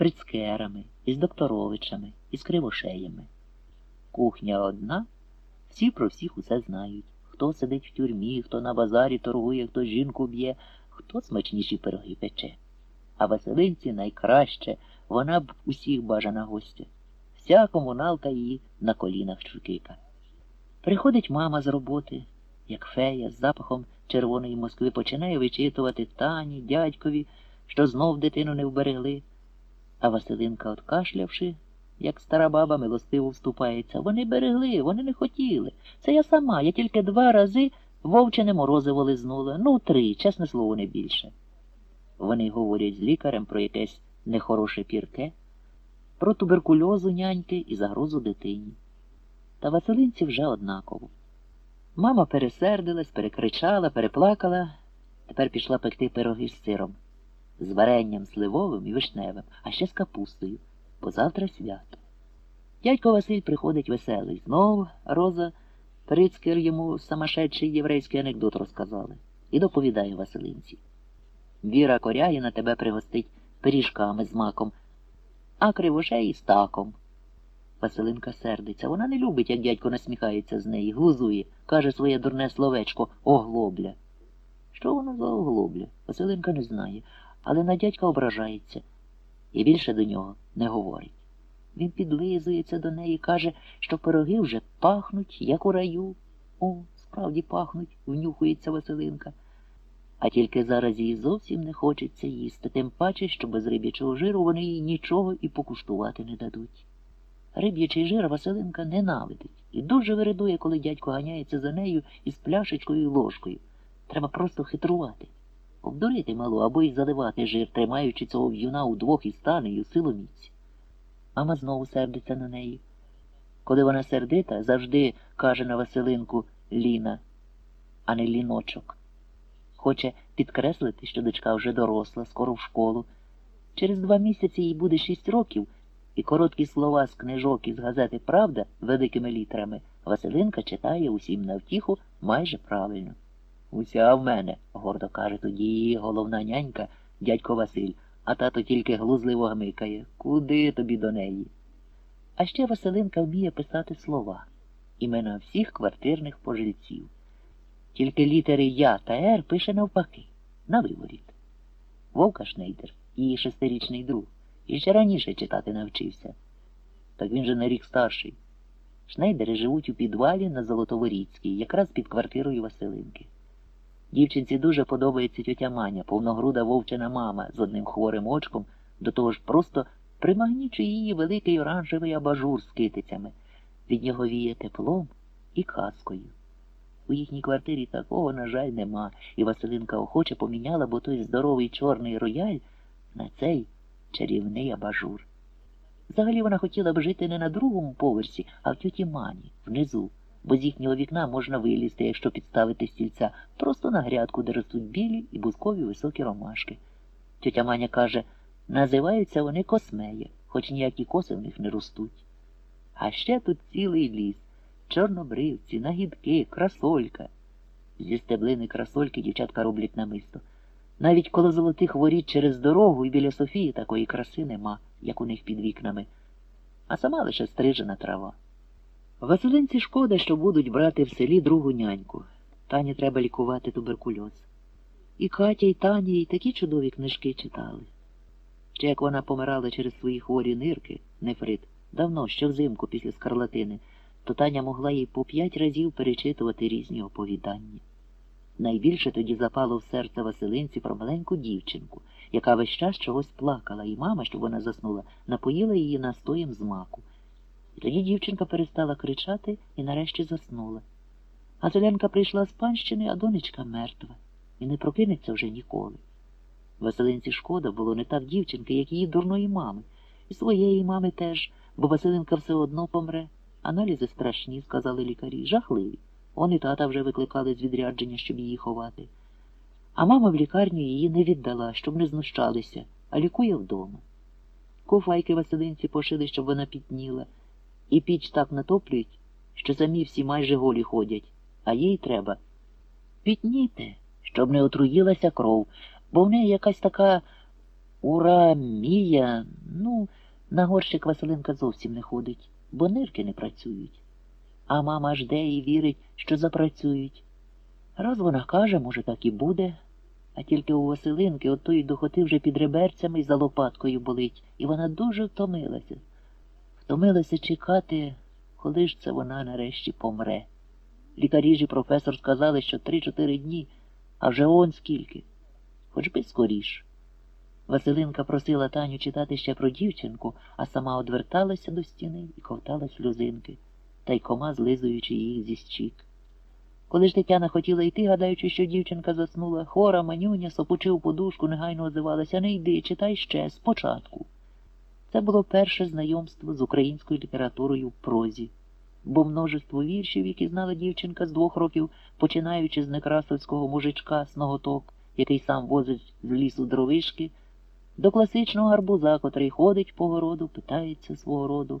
прицкерами, із докторовичами, із кривошеями. Кухня одна, всі про всіх усе знають. Хто сидить в тюрмі, хто на базарі торгує, хто жінку б'є, хто смачніші пироги пече. А Василинці найкраще, вона б усіх бажана гостя. Вся комуналка її на колінах чуркика. Приходить мама з роботи, як фея, з запахом червоної Москви, починає вичитувати тані, дядькові, що знов дитину не вберегли. А Василинка, откашлявши, як стара баба милостиво вступається. Вони берегли, вони не хотіли. Це я сама, я тільки два рази вовчене морозиво лизнула. Ну, три, чесне слово, не більше. Вони говорять з лікарем про якесь нехороше пірке, про туберкульозу няньки і загрозу дитині. Та Василинці вже однаково. Мама пересердилась, перекричала, переплакала, тепер пішла пекти пироги з сиром, з варенням сливовим і вишневим, а ще з капустою, бо завтра свято. Дядько Василь приходить веселий. Знову Роза Прицкер йому самошедший єврейський анекдот розказали і доповідає Василинці. Віра Коряїна тебе пригостить пиріжками з маком, а кривошей з таком. Василинка сердиться. Вона не любить, як дядько насміхається з неї, глузує, каже своє дурне словечко оглобля. Що воно за оглобля? Василинка не знає, але на дядька ображається і більше до нього не говорить. Він підлизується до неї, каже, що пироги вже пахнуть, як у раю. О, справді пахнуть, внюхується Василинка. А тільки зараз їй зовсім не хочеться їсти, тим паче, що без риб'ячого жиру вони їй нічого і покуштувати не дадуть. Риб'ячий жир Василинка ненавидить і дуже виридує, коли дядько ганяється за нею із пляшечкою і ложкою. Треба просто хитрувати, обдурити малу або й заливати жир, тримаючи цього в'юна удвох із танею силоміць. Мама знову сердиться на неї. Коли вона сердита, завжди каже на Василинку Ліна, а не ліночок. Хоче підкреслити, що дочка вже доросла, скоро в школу. Через два місяці їй буде шість років, і короткі слова з книжок із газети Правда великими літерами Василинка читає усім на втіху майже правильно. Уся в мене, гордо каже тоді головна нянька, дядько Василь, а тато тільки глузливо гмикає. Куди тобі до неї? А ще Василинка вміє писати слова, імена всіх квартирних пожильців. Тільки літери Я та Р пише навпаки, на виворіт. Вовка Шнейдер, її шестирічний друг, і ще раніше читати навчився. Так він же на рік старший. Шнейдери живуть у підвалі на Золотоворіцькій, якраз під квартирою Василинки. Дівчинці дуже подобається тьотя Маня, повногруда вовчина мама з одним хворим очком, до того ж просто примагнічує її великий оранжевий абажур з китицями. Від нього віє теплом і казкою. У їхній квартирі такого, на жаль, нема, і Василинка охоче поміняла, бо той здоровий чорний рояль на цей чарівний абажур. Взагалі вона хотіла б жити не на другому поверсі, а в тьоті Мані, внизу, бо з їхнього вікна можна вилізти, якщо підставити стільця, просто на грядку, де ростуть білі і бузкові високі ромашки. Тьотя Маня каже, називаються вони космеї, хоч ніякі коси в них не ростуть. А ще тут цілий ліс чорнобривці, нагідки, красолька. Зі стеблини красольки дівчатка роблять намисто. Навіть коло золотих воріт через дорогу і біля Софії такої краси нема, як у них під вікнами, а сама лише стрижена трава. Василинці шкода, що будуть брати в селі другу няньку. Тані треба лікувати туберкульоз. І Катя, і Таня, і такі чудові книжки читали. Чи як вона помирала через свої хворі нирки, нефрит, давно, ще взимку після скарлатини, то Таня могла їй по п'ять разів перечитувати різні оповідання. Найбільше тоді запало в серце Василинці про маленьку дівчинку, яка весь час чогось плакала, і мама, щоб вона заснула, напоїла її настоєм з маку. Тоді дівчинка перестала кричати і нарешті заснула. А Зеленка прийшла з панщини, а донечка мертва, і не прокинеться вже ніколи. Василинці шкода було не так дівчинки, як її дурної мами, і своєї мами теж, бо Василинка все одно помре. Аналізи страшні, сказали лікарі, жахливі. Вони тата вже викликали з відрядження, щоб її ховати. А мама в лікарню її не віддала, щоб не знущалися, а лікує вдома. Кофайки Василинці пошили, щоб вона пітніла, і піч так натоплюють, що самі всі майже голі ходять, а їй треба. Пітніти, щоб не отруїлася кров, бо в неї якась така Ура, Мія, ну, на горщик Василинка зовсім не ходить, бо нирки не працюють. А мама жде і вірить, що запрацюють. Раз вона каже, може, так і буде. А тільки у Василинки от тої духоти вже під реберцями і за лопаткою болить, і вона дуже втомилася. Втомилася чекати, коли ж це вона нарешті помре. Лікарі ж і професор сказали, що три-чотири дні, а вже он скільки. Хоч би скоріш. Василинка просила Таню читати ще про дівчинку, а сама одверталася до стіни і ковтала сльозинки, та й кома злизуючи їх зі щік. Коли ж Тетяна хотіла йти, гадаючи, що дівчинка заснула, хора, манюня, сопучив подушку, негайно озивалася не йди, читай ще, спочатку. Це було перше знайомство з українською літературою в прозі, бо множество віршів, які знала дівчинка з двох років, починаючи з некрасовського мужичка сноготок, який сам возить з лісу дровишки, до класичного гарбуза, котрий ходить по городу, питається свого роду,